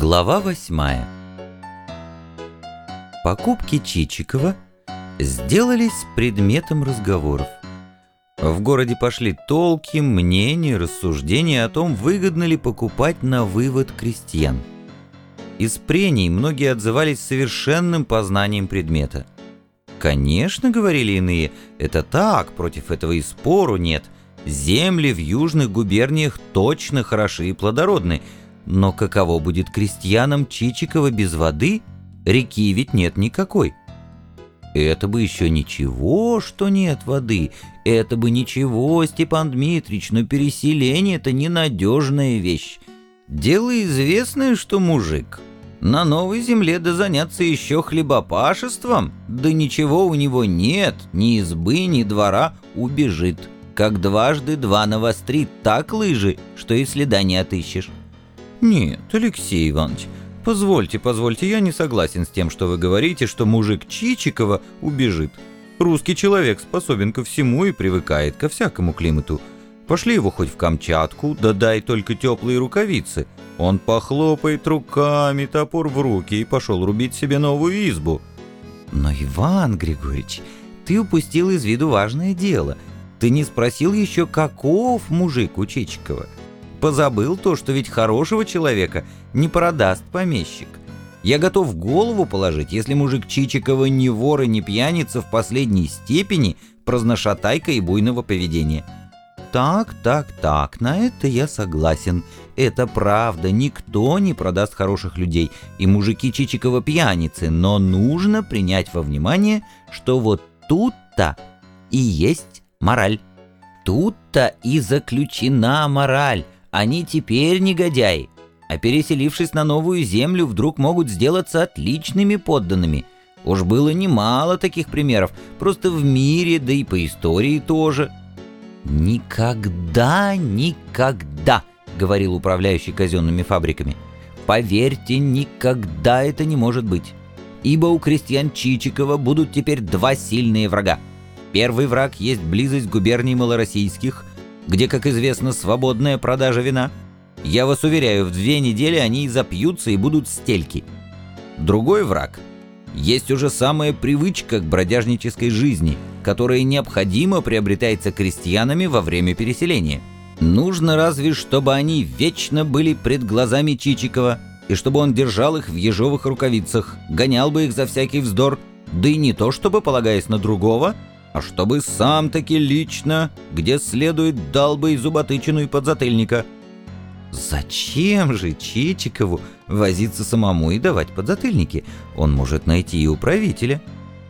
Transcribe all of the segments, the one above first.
Глава восьмая Покупки Чичикова сделались предметом разговоров. В городе пошли толки, мнения, рассуждения о том, выгодно ли покупать на вывод крестьян. Из прений многие отзывались совершенным познанием предмета. «Конечно, — говорили иные, — это так, против этого и спору нет. Земли в южных губерниях точно хороши и плодородны, но каково будет крестьянам Чичикова без воды? Реки ведь нет никакой». Это бы еще ничего, что нет воды. Это бы ничего, Степан Дмитрич, но переселение — это ненадежная вещь. Дело известное, что мужик. На новой земле да заняться еще хлебопашеством, да ничего у него нет, ни избы, ни двора, убежит. Как дважды два навострит так лыжи, что и следа не отыщешь. Нет, Алексей Иванович, Позвольте, позвольте, я не согласен с тем, что вы говорите, что мужик Чичикова убежит. Русский человек способен ко всему и привыкает ко всякому климату. Пошли его хоть в Камчатку, да дай только теплые рукавицы. Он похлопает руками, топор в руки и пошел рубить себе новую избу. Но, Иван Григорьевич, ты упустил из виду важное дело. Ты не спросил еще, каков мужик у Чичикова. Позабыл то, что ведь хорошего человека не продаст помещик. Я готов голову положить, если мужик Чичикова не вор и не пьяница в последней степени, праздношатайка и буйного поведения. Так, так, так, на это я согласен. Это правда, никто не продаст хороших людей, и мужики Чичикова пьяницы, но нужно принять во внимание, что вот тут-то и есть мораль. Тут-то и заключена мораль. Они теперь негодяи, а переселившись на новую землю, вдруг могут сделаться отличными подданными. Уж было немало таких примеров, просто в мире, да и по истории тоже. «Никогда, никогда», — говорил управляющий казенными фабриками, — «поверьте, никогда это не может быть, ибо у крестьян Чичикова будут теперь два сильные врага. Первый враг есть близость губерний малороссийских — где, как известно, свободная продажа вина. Я вас уверяю, в две недели они и запьются, и будут стельки. Другой враг. Есть уже самая привычка к бродяжнической жизни, которая необходимо приобретается крестьянами во время переселения. Нужно разве, чтобы они вечно были пред глазами Чичикова, и чтобы он держал их в ежовых рукавицах, гонял бы их за всякий вздор, да и не то, чтобы, полагаясь на другого, а чтобы сам-таки лично, где следует, дал бы и зуботычину, и подзатыльника. Зачем же Чичикову возиться самому и давать подзатыльники? Он может найти и управителя.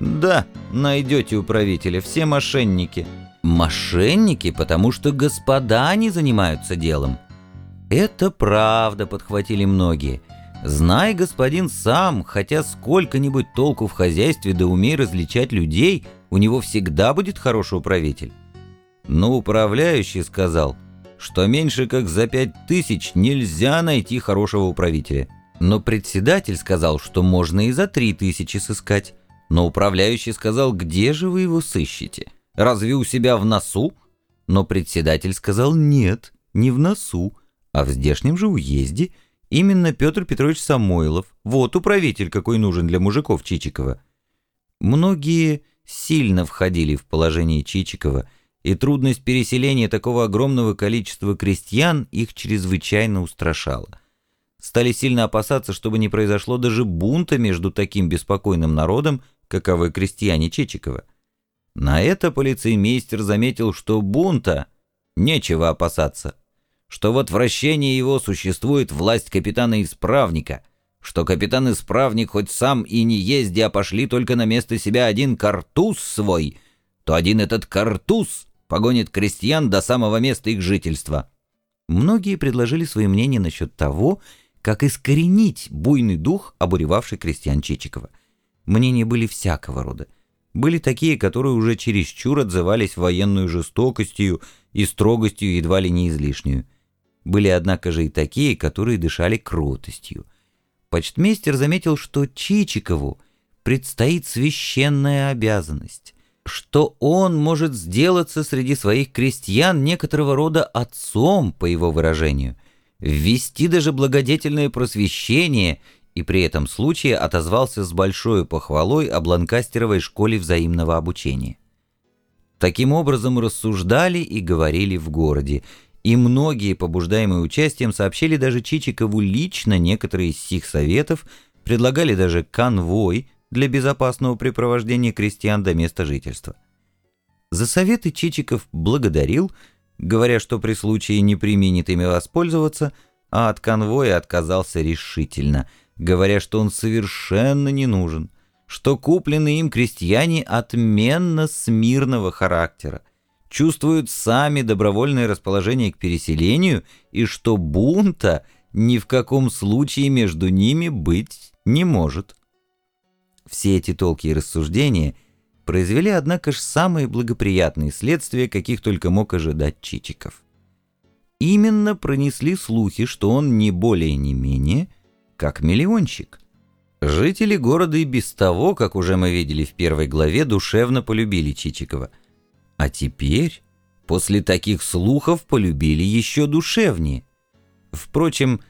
Да, найдете управителя, все мошенники. Мошенники, потому что господа не занимаются делом. Это правда, подхватили многие. Знай, господин, сам, хотя сколько-нибудь толку в хозяйстве да умей различать людей, у него всегда будет хороший управитель. Но управляющий сказал, что меньше как за пять тысяч нельзя найти хорошего управителя. Но председатель сказал, что можно и за три тысячи сыскать. Но управляющий сказал, где же вы его сыщете? Разве у себя в носу? Но председатель сказал, нет, не в носу, а в здешнем же уезде. Именно Петр Петрович Самойлов, вот управитель, какой нужен для мужиков Чичикова. Многие сильно входили в положение Чичикова, и трудность переселения такого огромного количества крестьян их чрезвычайно устрашала. Стали сильно опасаться, чтобы не произошло даже бунта между таким беспокойным народом, каковы крестьяне Чичикова. На это полицеймейстер заметил, что бунта нечего опасаться, что в отвращении его существует власть капитана-исправника — что капитан-исправник хоть сам и не езди, а пошли только на место себя один картуз свой, то один этот картуз погонит крестьян до самого места их жительства. Многие предложили свои мнения насчет того, как искоренить буйный дух, обуревавший крестьян Чичикова. Мнения были всякого рода. Были такие, которые уже чересчур отзывались военную жестокостью и строгостью едва ли не излишнюю. Были, однако же, и такие, которые дышали кротостью – Почтмейстер заметил, что Чичикову предстоит священная обязанность, что он может сделаться среди своих крестьян некоторого рода отцом, по его выражению. ввести даже благодетельное просвещение и при этом случае отозвался с большой похвалой об Ланкастеровой школе взаимного обучения. Таким образом рассуждали и говорили в городе, и многие, побуждаемые участием, сообщили даже Чичикову лично некоторые из сих советов, предлагали даже конвой для безопасного препровождения крестьян до места жительства. За советы Чичиков благодарил, говоря, что при случае не применит ими воспользоваться, а от конвоя отказался решительно, говоря, что он совершенно не нужен, что купленные им крестьяне отменно смирного характера, чувствуют сами добровольное расположение к переселению и что бунта ни в каком случае между ними быть не может. Все эти толки и рассуждения – произвели, однако ж, самые благоприятные следствия, каких только мог ожидать Чичиков. Именно пронесли слухи, что он не более не менее, как миллионщик. Жители города и без того, как уже мы видели в первой главе, душевно полюбили Чичикова. А теперь, после таких слухов, полюбили еще душевнее. Впрочем,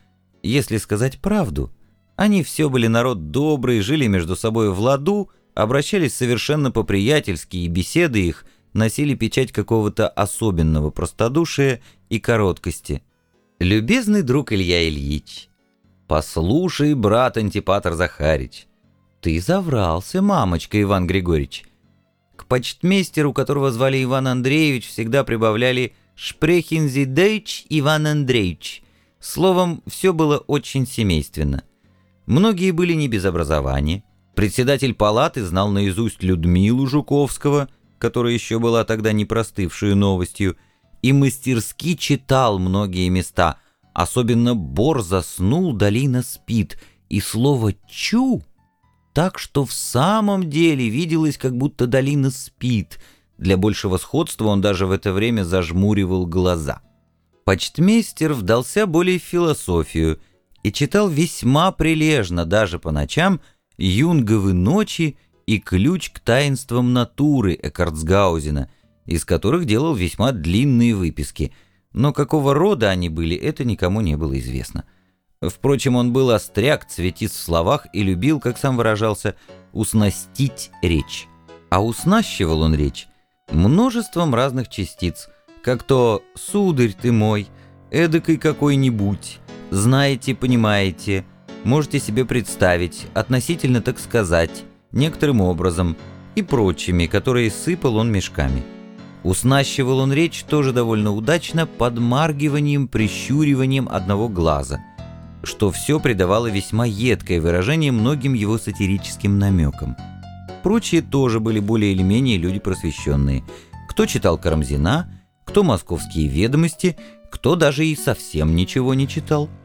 если сказать правду, они все были народ добрый, жили между собой в ладу, обращались совершенно по-приятельски, и беседы их носили печать какого-то особенного простодушия и короткости. «Любезный друг Илья Ильич, послушай, брат Антипатр Захарич, ты заврался, мамочка Иван Григорьевич». К почтмейстеру, которого звали Иван Андреевич, всегда прибавляли «Шпрехинзидейч Иван Андреевич». Словом, все было очень семейственно. Многие были не без образования, Председатель палаты знал наизусть Людмилу Жуковского, которая еще была тогда не простывшую новостью, и мастерски читал многие места. Особенно «Бор заснул, долина спит», и слово «чу» так, что в самом деле виделось, как будто долина спит. Для большего сходства он даже в это время зажмуривал глаза. Почтмейстер вдался более в философию и читал весьма прилежно, даже по ночам – «Юнговы ночи» и «Ключ к таинствам натуры» Эккартсгаузена, из которых делал весьма длинные выписки, но какого рода они были, это никому не было известно. Впрочем, он был остряк, цветист в словах и любил, как сам выражался, уснастить речь. А уснащивал он речь множеством разных частиц, как то «сударь ты мой», «эдакой какой-нибудь», «знаете, понимаете», можете себе представить, относительно так сказать, некоторым образом и прочими, которые сыпал он мешками. Уснащивал он речь тоже довольно удачно подмаргиванием, прищуриванием одного глаза, что все придавало весьма едкое выражение многим его сатирическим намекам. Прочие тоже были более или менее люди просвещенные. Кто читал Карамзина, кто московские ведомости, кто даже и совсем ничего не читал –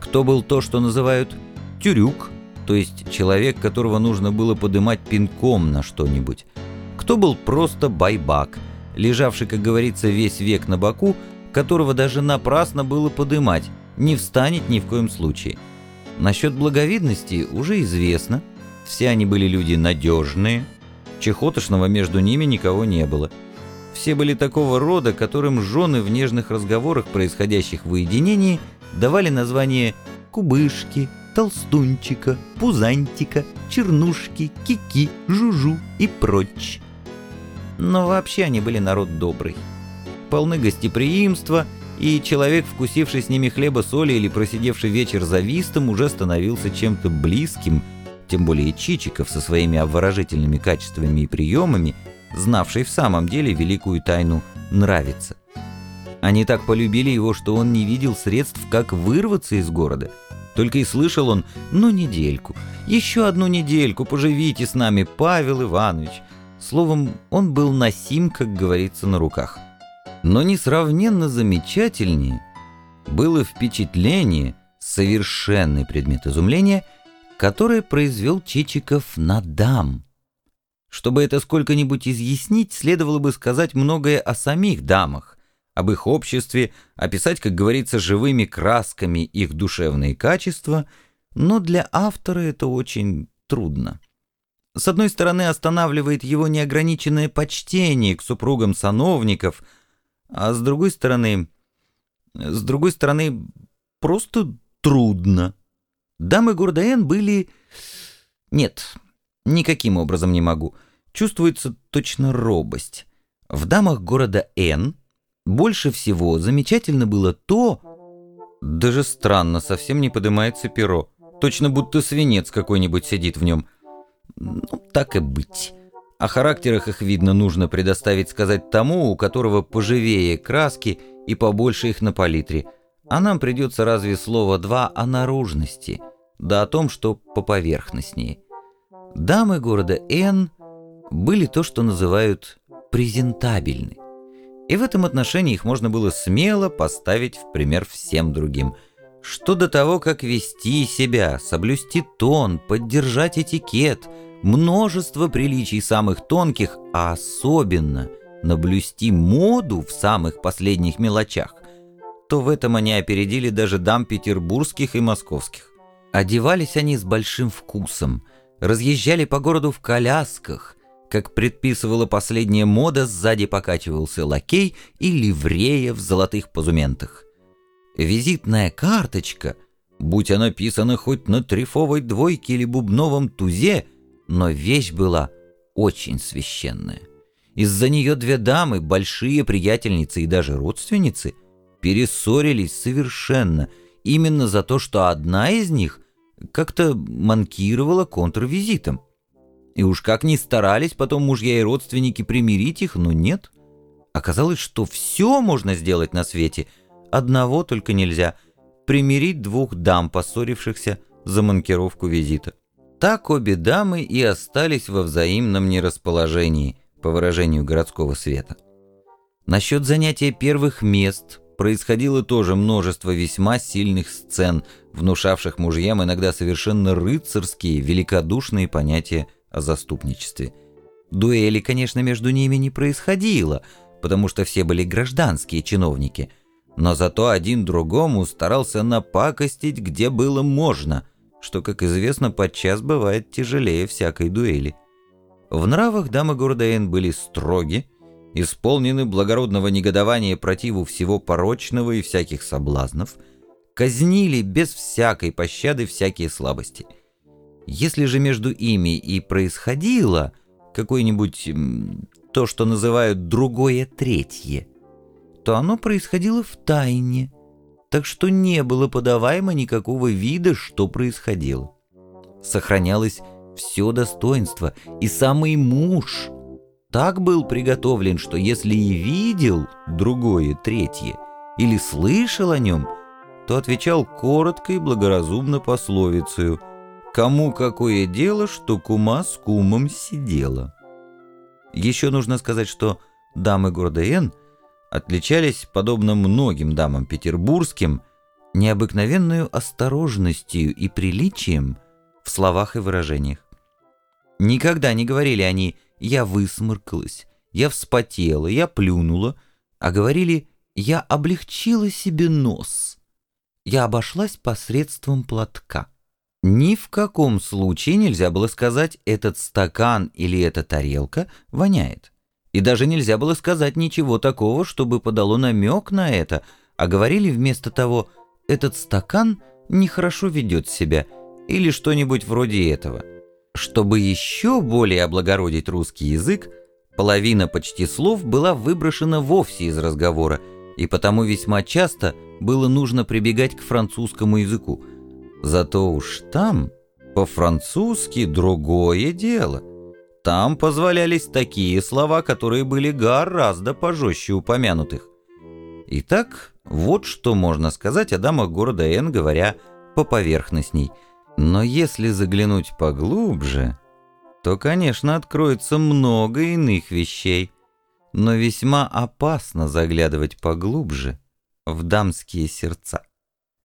кто был то, что называют тюрюк, то есть человек, которого нужно было подымать пинком на что-нибудь. Кто был просто байбак, лежавший, как говорится, весь век на боку, которого даже напрасно было подымать, не встанет ни в коем случае. Насчет благовидности уже известно, все они были люди надежные, чехотошного между ними никого не было. Все были такого рода, которым жены в нежных разговорах, происходящих в уединении, давали название кубышки, толстунчика, пузантика, чернушки, кики, жужу и прочь. Но вообще они были народ добрый, полны гостеприимства, и человек, вкусивший с ними хлеба соли или просидевший вечер за вистом, уже становился чем-то близким, тем более Чичиков со своими обворожительными качествами и приемами, знавший в самом деле великую тайну «нравится». Они так полюбили его, что он не видел средств, как вырваться из города. Только и слышал он «ну недельку, еще одну недельку, поживите с нами, Павел Иванович». Словом, он был носим, как говорится, на руках. Но несравненно замечательнее было впечатление, совершенный предмет изумления, которое произвел Чичиков на дам. Чтобы это сколько-нибудь изъяснить, следовало бы сказать многое о самих дамах об их обществе, описать, как говорится, живыми красками их душевные качества, но для автора это очень трудно. С одной стороны, останавливает его неограниченное почтение к супругам сановников, а с другой стороны... С другой стороны, просто трудно. Дамы города Н были... Нет, никаким образом не могу. Чувствуется точно робость. В дамах города Н больше всего замечательно было то... Даже странно, совсем не поднимается перо. Точно будто свинец какой-нибудь сидит в нем. Ну, так и быть. О характерах их, видно, нужно предоставить сказать тому, у которого поживее краски и побольше их на палитре. А нам придется разве слово два о наружности, да о том, что поповерхностнее. Дамы города Н были то, что называют презентабельны. И в этом отношении их можно было смело поставить в пример всем другим. Что до того, как вести себя, соблюсти тон, поддержать этикет – множество приличий самых тонких, а особенно наблюсти моду в самых последних мелочах, то в этом они опередили даже дам петербургских и московских. Одевались они с большим вкусом, разъезжали по городу в колясках, как предписывала последняя мода, сзади покачивался лакей и ливрея в золотых позументах. Визитная карточка, будь она писана хоть на трефовой двойке или бубновом тузе, но вещь была очень священная. Из-за нее две дамы, большие приятельницы и даже родственницы, перессорились совершенно, именно за то, что одна из них как-то манкировала контрвизитом. И уж как ни старались потом мужья и родственники примирить их, но нет. Оказалось, что все можно сделать на свете, одного только нельзя — примирить двух дам, поссорившихся за манкировку визита. Так обе дамы и остались во взаимном нерасположении, по выражению городского света. Насчет занятия первых мест происходило тоже множество весьма сильных сцен, внушавших мужьям иногда совершенно рыцарские, великодушные понятия о заступничестве. Дуэли, конечно, между ними не происходило, потому что все были гражданские чиновники, но зато один другому старался напакостить, где было можно – что, как известно, подчас бывает тяжелее всякой дуэли. В нравах дамы города Н были строги, исполнены благородного негодования противу всего порочного и всяких соблазнов, казнили без всякой пощады всякие слабости. Если же между ими и происходило какое-нибудь то, что называют «другое третье», то оно происходило в тайне, так что не было подаваемо никакого вида, что происходило. Сохранялось все достоинство, и самый муж так был приготовлен, что если и видел другое, третье, или слышал о нем, то отвечал коротко и благоразумно пословицею «Кому какое дело, что кума с кумом сидела». Еще нужно сказать, что дамы города Н – отличались, подобно многим дамам петербургским, необыкновенную осторожностью и приличием в словах и выражениях. Никогда не говорили они «я высморкалась», «я вспотела», «я плюнула», а говорили «я облегчила себе нос», «я обошлась посредством платка». Ни в каком случае нельзя было сказать «этот стакан» или «эта тарелка» воняет. И даже нельзя было сказать ничего такого, чтобы подало намек на это, а говорили вместо того «этот стакан нехорошо ведет себя» или что-нибудь вроде этого. Чтобы еще более облагородить русский язык, половина почти слов была выброшена вовсе из разговора, и потому весьма часто было нужно прибегать к французскому языку. Зато уж там по-французски другое дело — там позволялись такие слова, которые были гораздо пожестче упомянутых. Итак, вот что можно сказать о дамах города Н, говоря по поверхностней. Но если заглянуть поглубже, то, конечно, откроется много иных вещей. Но весьма опасно заглядывать поглубже в дамские сердца.